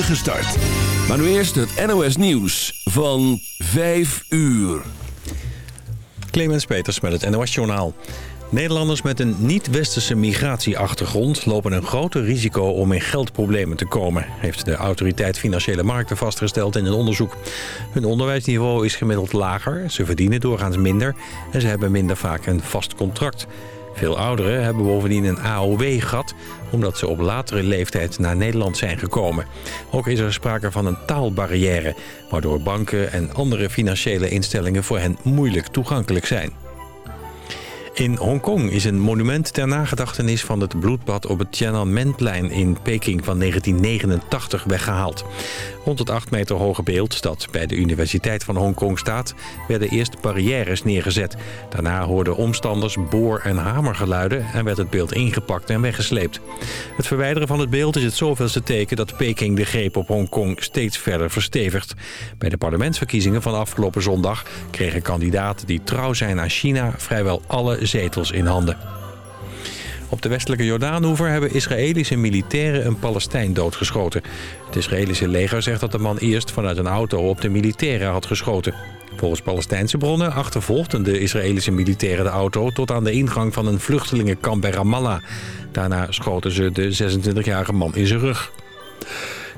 start. Maar nu eerst het NOS Nieuws van 5 uur. Clemens Peters met het NOS Journaal. Nederlanders met een niet-westerse migratieachtergrond lopen een groter risico om in geldproblemen te komen, heeft de autoriteit Financiële Markten vastgesteld in een onderzoek. Hun onderwijsniveau is gemiddeld lager, ze verdienen doorgaans minder en ze hebben minder vaak een vast contract. Veel ouderen hebben bovendien een AOW gehad... omdat ze op latere leeftijd naar Nederland zijn gekomen. Ook is er sprake van een taalbarrière... waardoor banken en andere financiële instellingen voor hen moeilijk toegankelijk zijn. In Hongkong is een monument ter nagedachtenis van het bloedbad op het Tiananmenplein in Peking van 1989 weggehaald. Rond het 8 meter hoge beeld dat bij de Universiteit van Hongkong staat... werden eerst barrières neergezet. Daarna hoorden omstanders boor- en hamergeluiden... en werd het beeld ingepakt en weggesleept. Het verwijderen van het beeld is het zoveelste teken... dat Peking de greep op Hongkong steeds verder verstevigt. Bij de parlementsverkiezingen van afgelopen zondag... kregen kandidaten die trouw zijn aan China... vrijwel alle zetels in handen. Op de westelijke Jordaanhoever hebben Israëlische militairen een Palestijn doodgeschoten. Het Israëlische leger zegt dat de man eerst vanuit een auto op de militairen had geschoten. Volgens Palestijnse bronnen achtervolgden de Israëlische militairen de auto... tot aan de ingang van een vluchtelingenkamp bij Ramallah. Daarna schoten ze de 26-jarige man in zijn rug.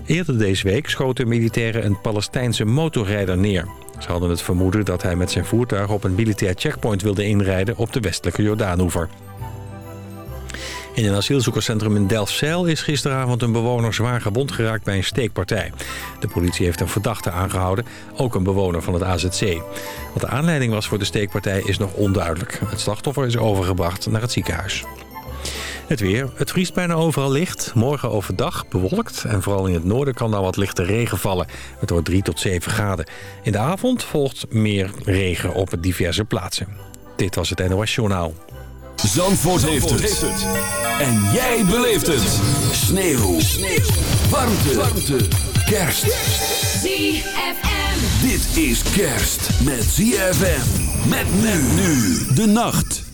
Eerder deze week schoten militairen een Palestijnse motorrijder neer. Ze hadden het vermoeden dat hij met zijn voertuig op een militair checkpoint wilde inrijden op de westelijke Jordaanhoever. In een asielzoekerscentrum in Delfzijl is gisteravond een bewoner zwaar gewond geraakt bij een steekpartij. De politie heeft een verdachte aangehouden, ook een bewoner van het AZC. Wat de aanleiding was voor de steekpartij is nog onduidelijk. Het slachtoffer is overgebracht naar het ziekenhuis. Het weer. Het vriest bijna overal licht. Morgen overdag bewolkt. En vooral in het noorden kan dan wat lichte regen vallen. Het wordt 3 tot 7 graden. In de avond volgt meer regen op diverse plaatsen. Dit was het NOS Journaal. Zandvoort, heeft, het. En jij beleeft het. Sneeuw. Sneeuw. Warmte. Warmte. Kerst. ZFM. Dit is kerst met ZFM. Met men nu de nacht.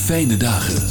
fijne dagen.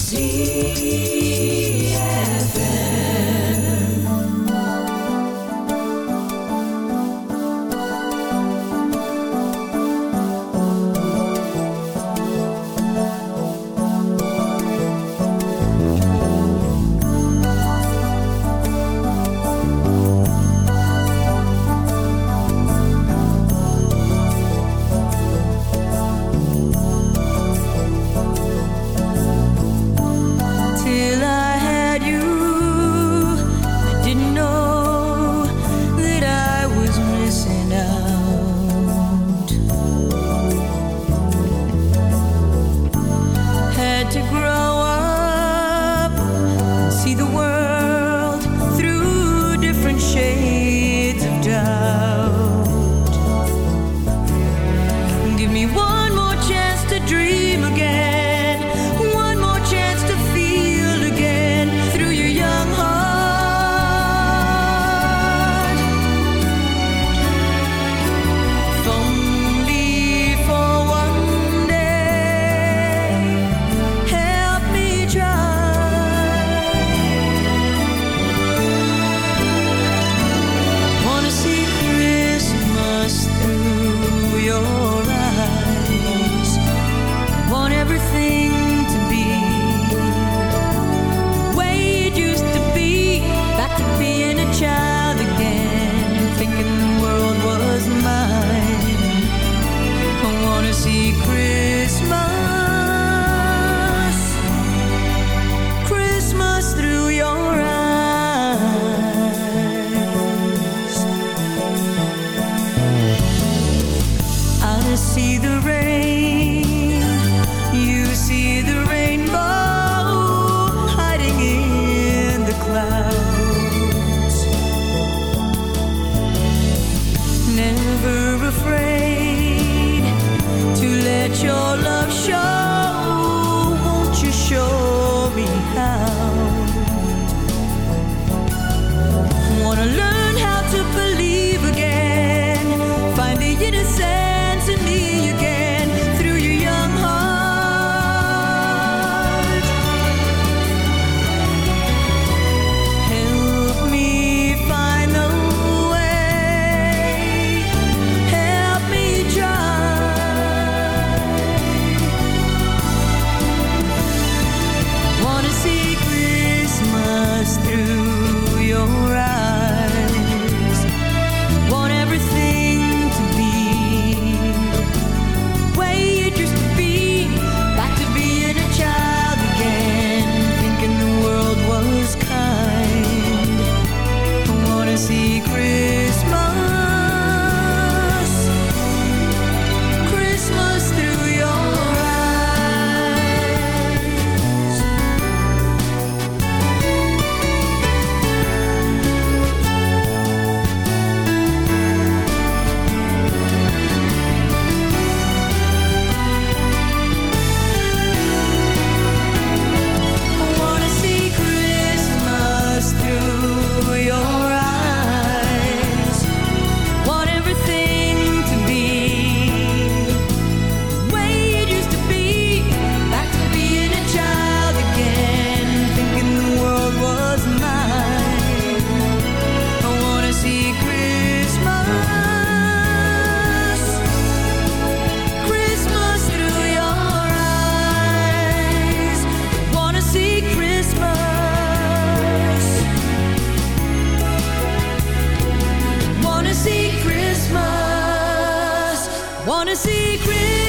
Want a secret?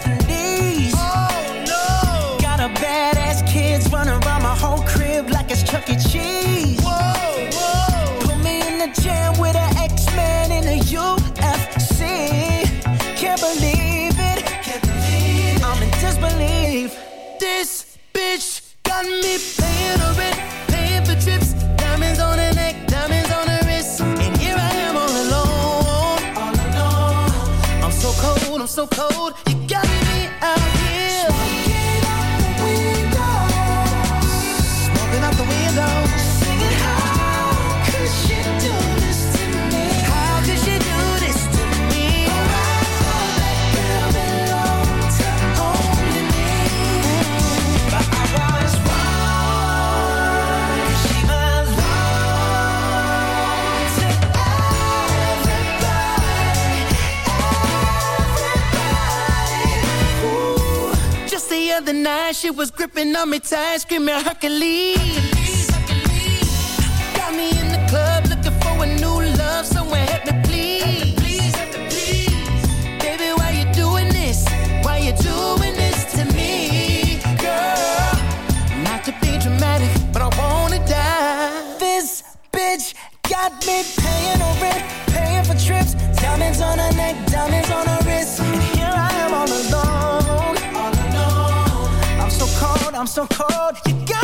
other night, she was gripping on me tight, screaming Hercules. Hercules, Hercules. Got me in the club looking for a new love, somewhere. help me please. But I wanna die. This bitch got me paying no rent, paying for trips, diamonds on her neck, diamonds. I'm so cold. You got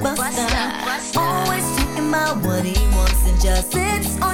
buster. Always talking about what he wants and just sits on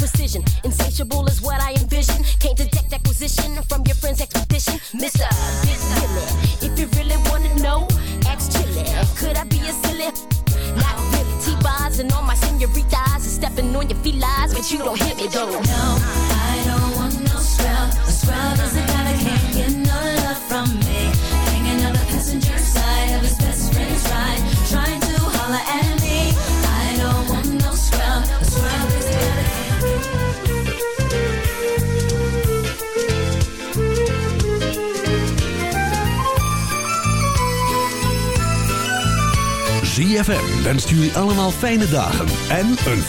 but hit me though. No, I don't want no scrub. A scrub is a guy that can't get no love from me. Hanging on the passenger side of his best friend's ride, trying to holler at me. I don't want no scrub. A scrub is a guy that ZFM wenst jullie allemaal fijne dagen en een